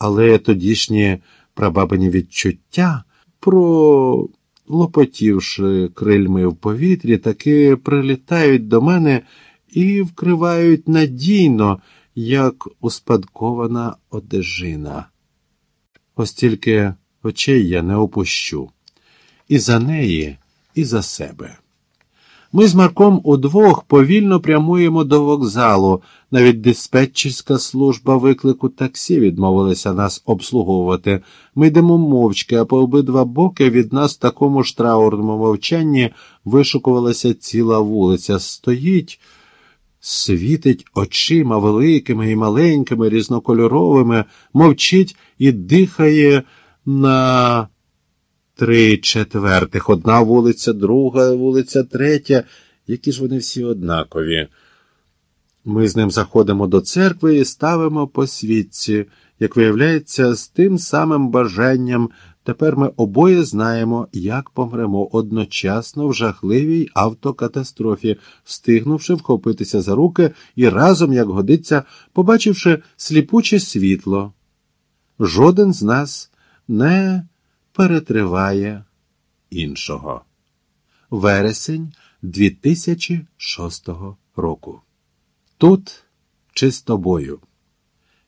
Але тодішні прабабині відчуття, про лопотівши крильми в повітрі, таки прилітають до мене і вкривають надійно, як успадкована одежина. Ось тільки очей я не опущу. І за неї, і за себе. Ми з Марком удвох повільно прямуємо до вокзалу. Навіть диспетчерська служба виклику таксі відмовилася нас обслуговувати. Ми йдемо мовчки, а по обидва боки від нас в такому ж траурному мовчанні вишукувалася ціла вулиця. Стоїть, світить очима великими і маленькими, різнокольоровими, мовчить і дихає на три четвертих. Одна вулиця, друга вулиця, третя. Які ж вони всі однакові. Ми з ним заходимо до церкви і ставимо по світці, як виявляється, з тим самим бажанням. Тепер ми обоє знаємо, як помремо одночасно в жахливій автокатастрофі, встигнувши вхопитися за руки і разом, як годиться, побачивши сліпуче світло. Жоден з нас не перетриває іншого. Вересень 2006 року. Тут чи з тобою.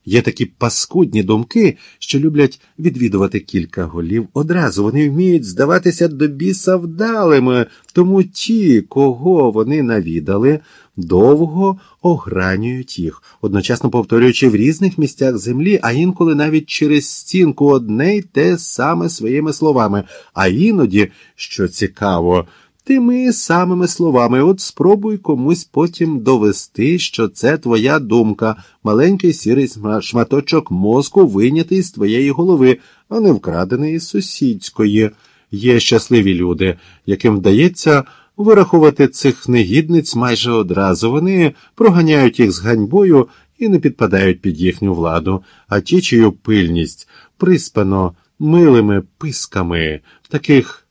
Є такі паскудні думки, що люблять відвідувати кілька голів одразу. Вони вміють здаватися до біса вдалими, тому ті, кого вони навідали, довго огранюють їх, одночасно повторюючи в різних місцях землі, а інколи навіть через стінку одне й те саме своїми словами, а іноді, що цікаво, Тими самими словами, от спробуй комусь потім довести, що це твоя думка, маленький сірий шматочок мозку вийнятий з твоєї голови, а не вкрадений із сусідської. Є щасливі люди, яким вдається вирахувати цих негідниць майже одразу. Вони проганяють їх з ганьбою і не підпадають під їхню владу, а ті, чию пильність приспано милими писками таких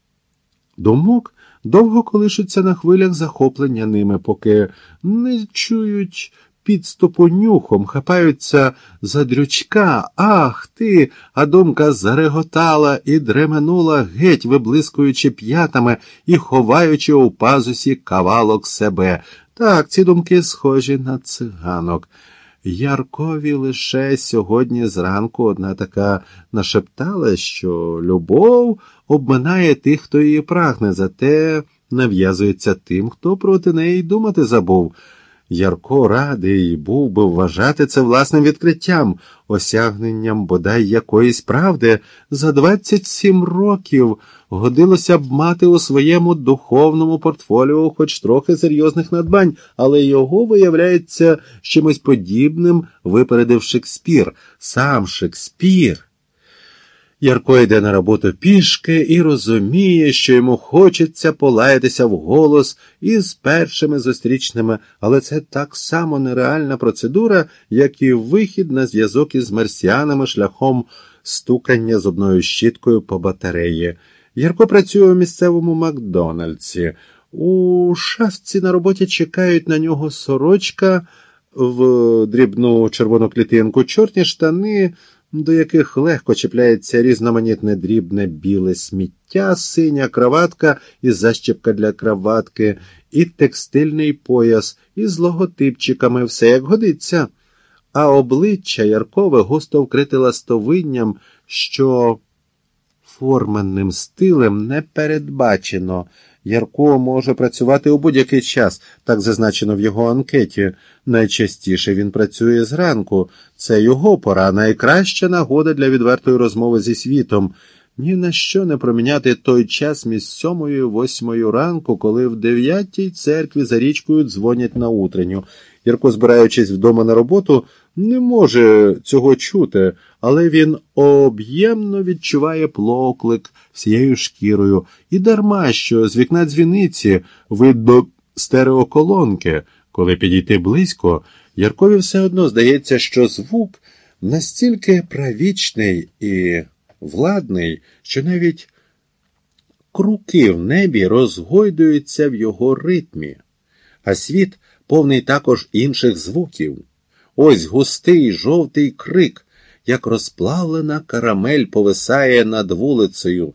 думок довго колишуться на хвилях захоплення ними, поки не чують підступу нюхом, хапаються за дрючка. Ах ти! А думка зареготала і дременула геть, виблискуючи п'ятами і ховаючи у пазусі кавалок себе. Так, ці думки схожі на циганок. Яркові лише сьогодні зранку одна така нашептала, що любов обминає тих, хто її прагне, зате нав'язується тим, хто проти неї думати забув. Ярко радий був би вважати це власним відкриттям, осягненням бодай якоїсь правди за 27 років годилося б мати у своєму духовному портфоліо хоч трохи серйозних надбань, але його, виявляється, чимось подібним випередив Шекспір, сам Шекспір. Ярко йде на роботу пішки і розуміє, що йому хочеться полаятися вголос із першими зустрічними, але це так само нереальна процедура, як і вихід на зв'язок із марсіанами шляхом стукання зубною щіткою по батареї. Ярко працює у місцевому Макдональдсі. У шафці на роботі чекають на нього сорочка в дрібну червону клітинку, чорні штани до яких легко чіпляється різноманітне дрібне біле сміття, синя краватка і защіпка для краватки, і текстильний пояс із логотипчиками, все як годиться. А обличчя Яркове густо вкрите ластовинням, що форменним стилем не передбачено. Ярко може працювати у будь-який час, так зазначено в його анкеті. Найчастіше він працює зранку. Це його пора, найкраща нагода для відвертої розмови зі світом. Ні на що не проміняти той час між сьомою і восьмою ранку, коли в дев'ятій церкві за річкою дзвонять на утренню. Ярко, збираючись вдома на роботу, не може цього чути, але він об'ємно відчуває плоклик всією шкірою, і дарма що з вікна дзвіниці видно стереоколонки, коли підійти близько, Яркові все одно здається, що звук настільки правічний і владний, що навіть круки в небі розгойдуються в його ритмі, а світ повний також інших звуків. Ось густий жовтий крик, як розплавлена карамель повисає над вулицею,